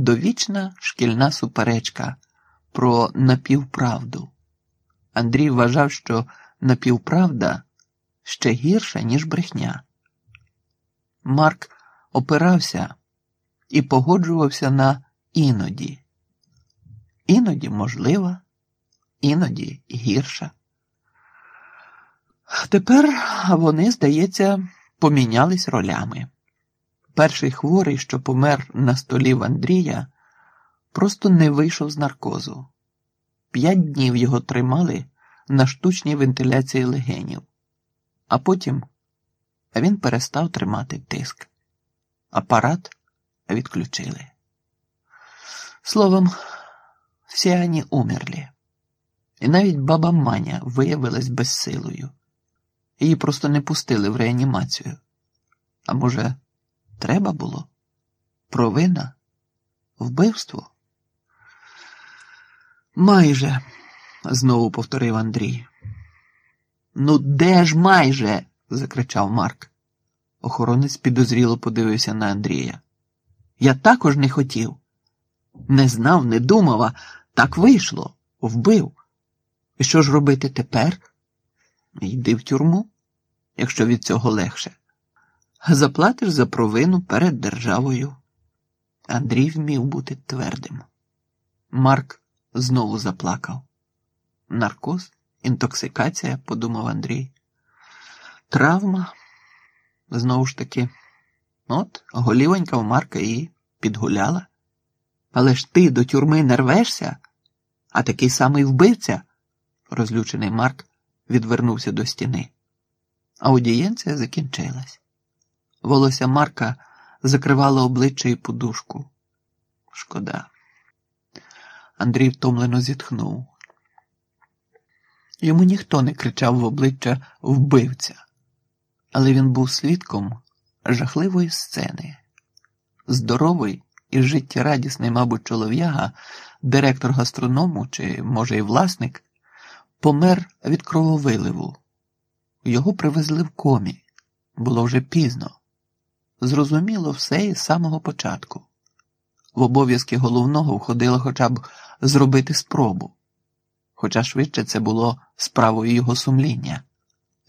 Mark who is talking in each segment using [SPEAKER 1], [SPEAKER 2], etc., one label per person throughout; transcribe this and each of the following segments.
[SPEAKER 1] довічна шкільна суперечка про напівправду. Андрій вважав, що напівправда ще гірша, ніж брехня. Марк опирався і погоджувався на іноді. Іноді можлива, іноді гірша. Тепер вони, здається, помінялись ролями. Перший хворий, що помер на столі в Андрія, просто не вийшов з наркозу. П'ять днів його тримали на штучній вентиляції легенів, а потім він перестав тримати тиск. Апарат відключили. Словом, всі вони умерли. І навіть баба Маня виявилась безсилою. Її просто не пустили в реанімацію. А може, треба було? Провина? Вбивство? Майже, знову повторив Андрій. Ну, де ж майже? закричав Марк. Охоронець підозріло подивився на Андрія. Я також не хотів. Не знав, не думав, а так вийшло, вбив. І що ж робити тепер? Йди в тюрму, якщо від цього легше. Заплатиш за провину перед державою. Андрій вмів бути твердим. Марк знову заплакав. Наркоз, інтоксикація, подумав Андрій. Травма. Знову ж таки, от голівонька в Марка її підгуляла. Але ж ти до тюрми не рвешся, а такий самий вбивця, розлючений Марк відвернувся до стіни. Аудієнція закінчилась. Волосся Марка закривало обличчя і подушку. Шкода. Андрій втомлено зітхнув. Йому ніхто не кричав в обличчя вбивця, але він був свідком жахливої сцени. Здоровий і життєрадісний, мабуть, чолов'яга, директор гастроному чи, може, і власник, помер від крововиливу. Його привезли в комі. Було вже пізно. Зрозуміло все із самого початку. В обов'язки головного входило хоча б зробити спробу, хоча швидше це було справою його сумління.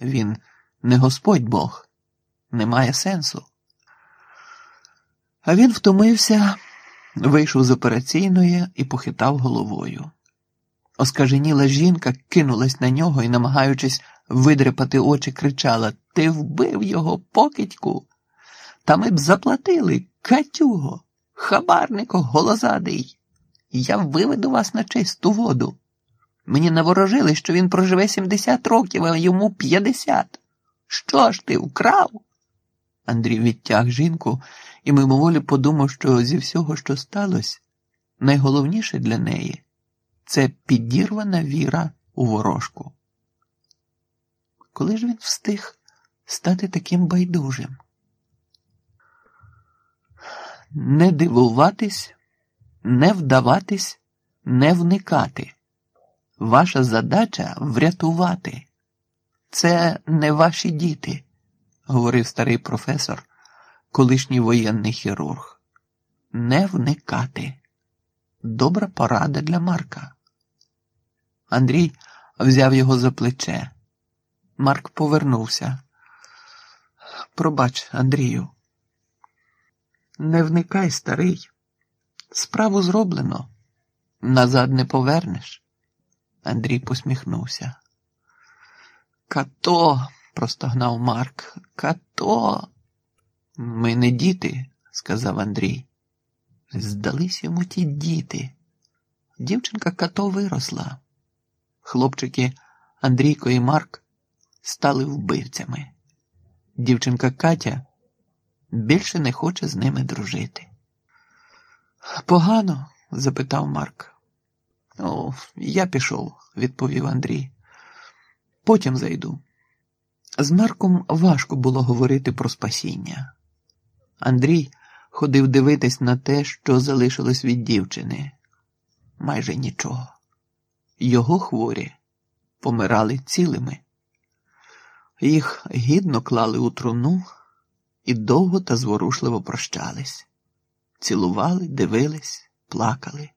[SPEAKER 1] Він не Господь Бог, не має сенсу. А він втомився, вийшов з операційної і похитав головою. Оскаженіла жінка кинулась на нього і, намагаючись видряпати очі, кричала Ти вбив його, покидьку. Та ми б заплатили, Катюго, хабарнико голозадий. Я виведу вас на чисту воду. Мені наворожили, що він проживе 70 років, а йому 50. Що ж ти вкрав? Андрій відтяг жінку і мимоволі подумав, що зі всього, що сталося, найголовніше для неї це підірвана віра у ворожку. Коли ж він встиг стати таким байдужим? Не дивуватись, не вдаватись, не вникати. Ваша задача врятувати. Це не ваші діти, говорив старий професор, колишній воєнний хірург. Не вникати. Добра порада для Марка. Андрій взяв його за плече. Марк повернувся. Пробач, Андрію. Не вникай, старий. Справу зроблено. Назад не повернеш. Андрій посміхнувся. Като, простогнав Марк. Като. Ми не діти, сказав Андрій. Здались йому ті діти. Дівчинка като виросла. Хлопчики Андрійко і Марк стали вбивцями. Дівчинка Катя більше не хоче з ними дружити. Погано? запитав Марк. О, я пішов, відповів Андрій. Потім зайду. З Марком важко було говорити про спасіння. Андрій ходив дивитись на те, що залишилось від дівчини. Майже нічого. Його хворі помирали цілими. Їх гідно клали у труну і довго та зворушливо прощались. цілували, дивились, плакали.